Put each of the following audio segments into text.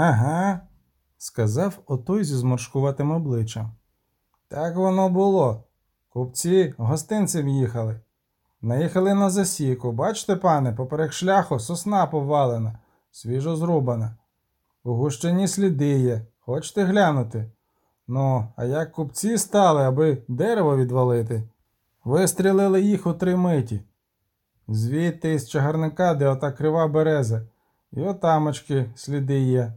Ага, сказав отой зі зморшкуватим обличчям. Так воно було. Купці гостинцем їхали. Наїхали на засіку. Бачите, пане, поперек шляху сосна повалена, свіжо зрубана. У гущині сліди є. Хочете глянути? Ну, а як купці стали, аби дерево відвалити? Вистрілили їх у три миті. Звідти із чагарника, де ота крива береза, і отамочки сліди є.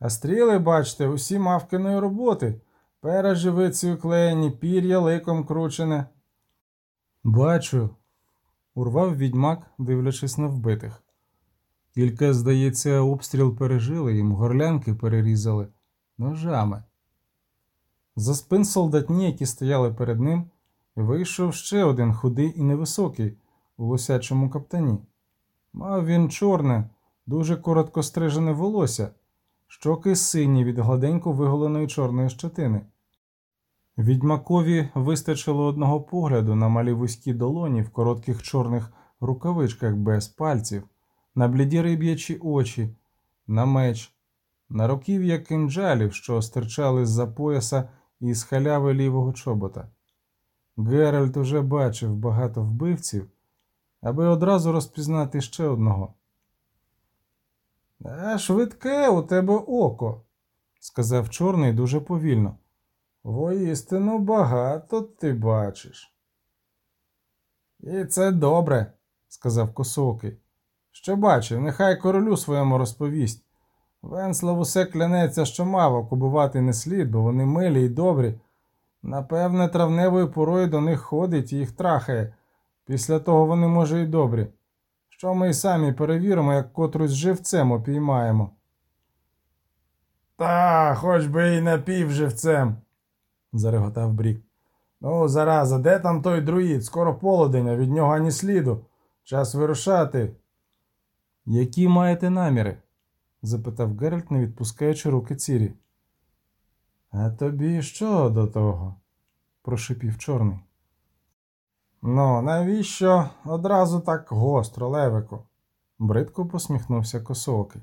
А стріли, бачите, усі мавкиної роботи. Пера живицею клеєні, пір'я ликом кручене. Бачу, урвав відьмак, дивлячись на вбитих. Кілька, здається, обстріл пережили, їм горлянки перерізали ножами. За спин солдатні, які стояли перед ним, вийшов ще один худий і невисокий у лосячому каптані. Мав він чорне, дуже коротко стрижене волосся, щоки сині від гладенько виголеної чорної щетини. Відьмакові вистачило одного погляду на малі вузькі долоні в коротких чорних рукавичках без пальців, на бліді риб'ячі очі, на меч, на руків'я кинджалів, що стирчали з-за пояса і з халяви лівого чобота. Геральт уже бачив багато вбивців, аби одразу розпізнати ще одного. А швидке у тебе око, сказав чорний дуже повільно. Воістину багато ти бачиш. І це добре, сказав косокий. Що бачив, нехай королю своєму розповість. Венслав усе клянеться, що мавок убивати не слід, бо вони милі й добрі. Напевне, травневою порою до них ходить і їх трахає. Після того вони, може, й добрі. Що ми й самі перевіримо, як котрусь живцем опіймаємо. Та, хоч би і напівживцем, зареготав Брік. Ну, зараза, де там той друїд? Скоро полудень, а від нього ані сліду. Час вирушати. Які маєте наміри? запитав Геральт, не відпускаючи руки Цірі. А тобі що до того? прошипів чорний. Ну, навіщо одразу так гостро, Левику? бридко посміхнувся косокий.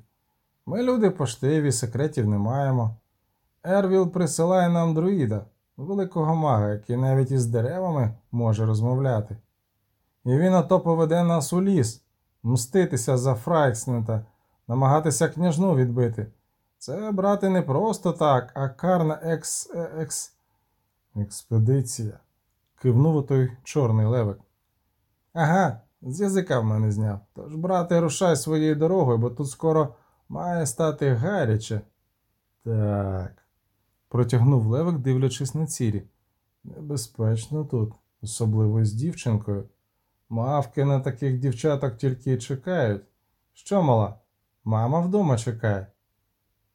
Ми люди поштиві, секретів не маємо. Ервіл присилає нам друїда, великого мага, який навіть із деревами може розмовляти. І він ото поведе нас у ліс, мститися за Фрайкснета, намагатися княжну відбити. Це, брати, не просто так, а карна екс. екс. експедиція. Кивнув отой чорний левик. Ага, з язика в мене зняв. Тож, брате, рушай своєю дорогою, бо тут скоро має стати гаряче. Так, протягнув левик, дивлячись на цірі. Небезпечно тут, особливо з дівчинкою. Мавки на таких дівчаток тільки й чекають. Що, мала? Мама вдома чекає.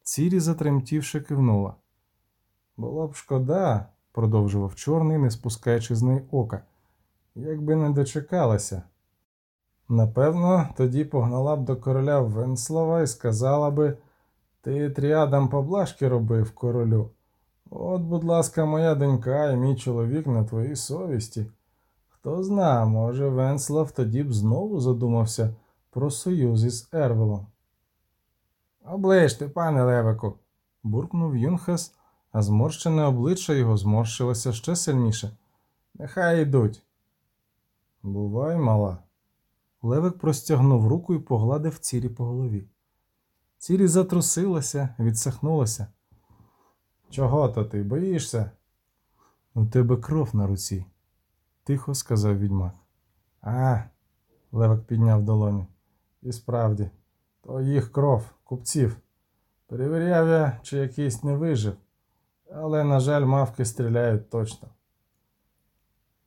Цірі, затремтівши, кивнула. Було б шкода, продовжував чорний, не спускаючи з неї ока, якби не дочекалася. Напевно, тоді погнала б до короля Венслава і сказала би ти тріадам поблажки робив королю. От, будь ласка, моя донька і мій чоловік на твоїй совісті. Хто зна, може, Венслав тоді б знову задумався про союз із Ервелом. Оближте, пане Левику, буркнув Юнхас, а зморщене обличчя його зморщилося ще сильніше. Нехай йдуть. Бувай, мала. Левик простягнув руку і погладив цірі по голові. Цірі затрусилася, відсахнулася. Чого то ти боїшся? У тебе кров на руці, тихо сказав відьмак. А, Левик підняв долоню. І справді, то їх кров, купців. Перевіряв я, чи якийсь не вижив, але, на жаль, мавки стріляють точно.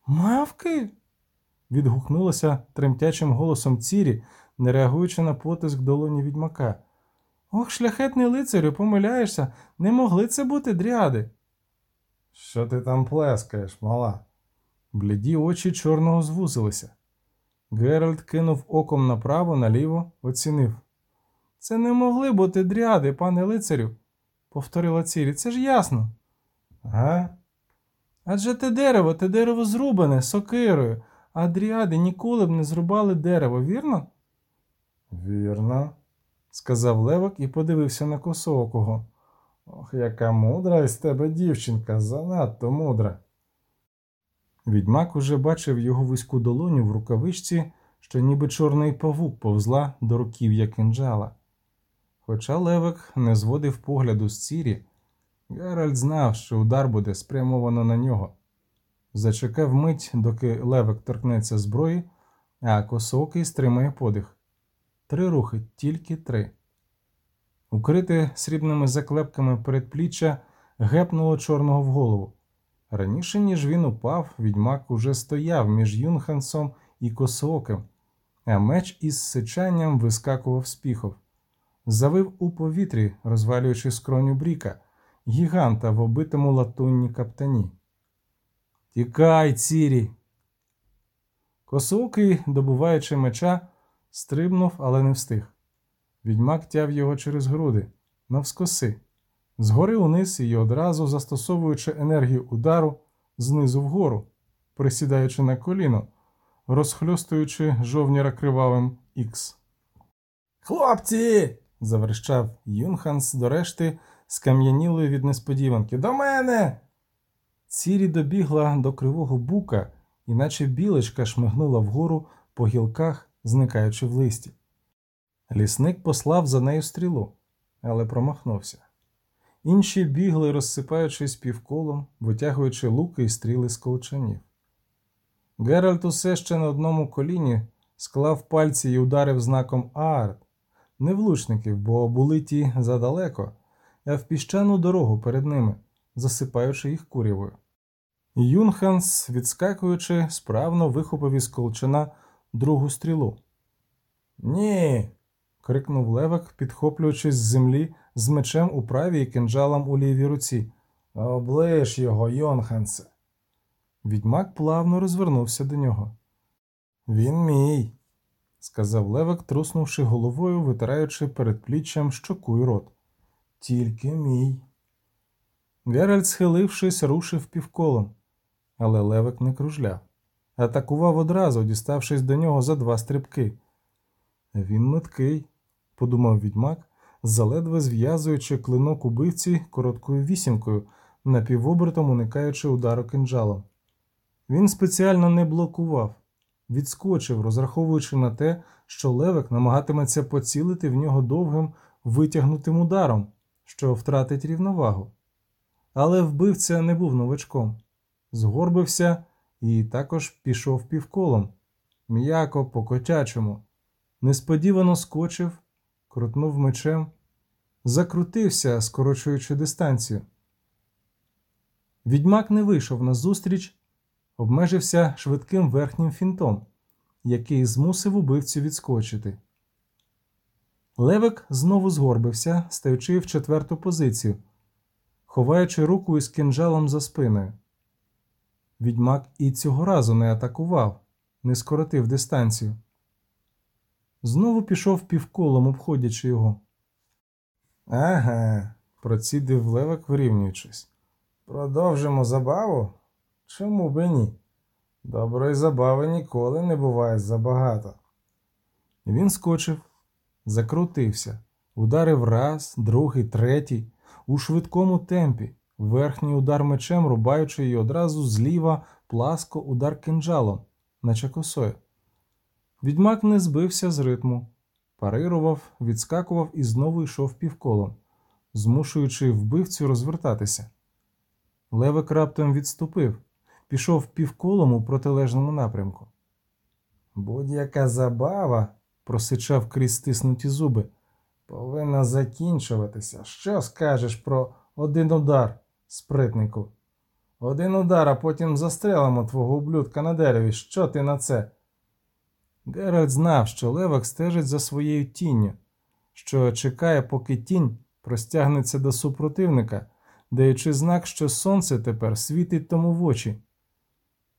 Мавки? відгукнулася тремтячим голосом Цірі, не реагуючи на потиск долоні відьмака. Ох, шляхетний лицарю, помиляєшся, не могли це бути дряди. Що ти там плескаєш, мала? Бліді очі чорного звузилися. Геральт кинув оком направо, наліво, оцінив. Це не могли бути дряди, пане лицарю, повторила Цірі. Це ж ясно. Га? Адже те дерево, те дерево зрубане сокирою, а дріади ніколи б не зрубали дерево, вірно? Вірно, сказав левок і подивився на косоокого. Ох, яка мудра із тебе дівчинка, занадто мудра. Відьмак уже бачив його вузьку долоню в рукавичці, що ніби чорний павук повзла до руків'я кинджала. Хоча левик не зводив погляду з цірі, Геральт знав, що удар буде спрямовано на нього. Зачекав мить, доки левик торкнеться зброї, а косоокий стримає подих. Три рухи, тільки три. Укрите срібними заклепками передпліччя гепнуло чорного в голову. Раніше, ніж він упав, відьмак уже стояв між Юнхансом і косооким, а меч із сичанням вискакував з піхов. Завив у повітрі, розвалюючи скроню бріка, гіганта в обитому латунні каптані. Тікай, цірі! Косоокий, добуваючи меча, стрибнув, але не встиг. Відьмак тяв його через груди, навскоси, згори униз і одразу застосовуючи енергію удару знизу вгору, присідаючи на коліно, розхльостуючи жовніра кривавим ікс. Хлопці. Заверщав Юнханс до решти, скам'янілої від несподіванки. До мене. Цірі добігла до кривого бука, іначе білочка шмигнула вгору по гілках, зникаючи в листі. Лісник послав за нею стрілу, але промахнувся. Інші бігли, розсипаючись півколом, витягуючи луки і стріли з колчанів. Геральт усе ще на одному коліні склав пальці і ударив знаком Аарт, не влучників, бо були ті задалеко, а в піщану дорогу перед ними, засипаючи їх курявою. Юнханс, відскакуючи, справно вихопив із колчана другу стрілу. Ні. крикнув левик, підхоплюючись з землі з мечем у правій і кинджалом у лівій руці. Оближ його, Йонхансе. Відьмак плавно розвернувся до нього. Він мій, сказав левик, труснувши головою, витираючи перед пліччям щоку й рот. Тільки мій. Геральт, схилившись, рушив півколом, але левик не кружляв. Атакував одразу, діставшись до нього за два стрибки. Він меткий, подумав відьмак, заледве зв'язуючи клинок убивці короткою вісімкою, напівобертом уникаючи удару кинджалом. Він спеціально не блокував, відскочив, розраховуючи на те, що левик намагатиметься поцілити в нього довгим витягнутим ударом, що втратить рівновагу. Але вбивця не був новачком, згорбився і також пішов півколом, м'яко по котячому, несподівано скочив, крутнув мечем, закрутився, скорочуючи дистанцію. Відьмак не вийшов назустріч, обмежився швидким верхнім фінтом, який змусив убивцю відскочити. Левик знову згорбився, стаючи в четверту позицію, ховаючи руку із кинджалом за спиною. Відьмак і цього разу не атакував, не скоротив дистанцію. Знову пішов півколом, обходячи його. Ага, процідив левик, вирівнюючись. Продовжимо забаву? Чому би ні? Доброї забави ніколи не буває забагато. Він скочив, закрутився, ударив раз, другий, третій, у швидкому темпі, верхній удар мечем, рубаючи її одразу зліва пласко удар кинджалом, наче косою. Відьмак не збився з ритму, парирував, відскакував і знову йшов півколом, змушуючи вбивцю розвертатися. Левик раптом відступив, пішов півколом у протилежному напрямку. Будь-яка забава, просичав крізь стиснуті зуби, повинна закінчуватися. Що скажеш про один удар, спритнику? Один удар, а потім застрелимо твого ублюдка на дереві. Що ти на це? Геральт знав, що левак стежить за своєю тінню, що чекає, поки тінь простягнеться до супротивника, даючи знак, що сонце тепер світить тому в очі.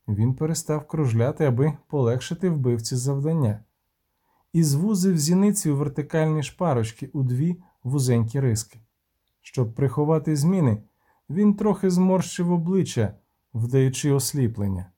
Він перестав кружляти, аби полегшити вбивці завдання, і звузив зіниці у вертикальні шпарочки у дві вузенькі риски. Щоб приховати зміни, він трохи зморщив обличчя, вдаючи осліплення.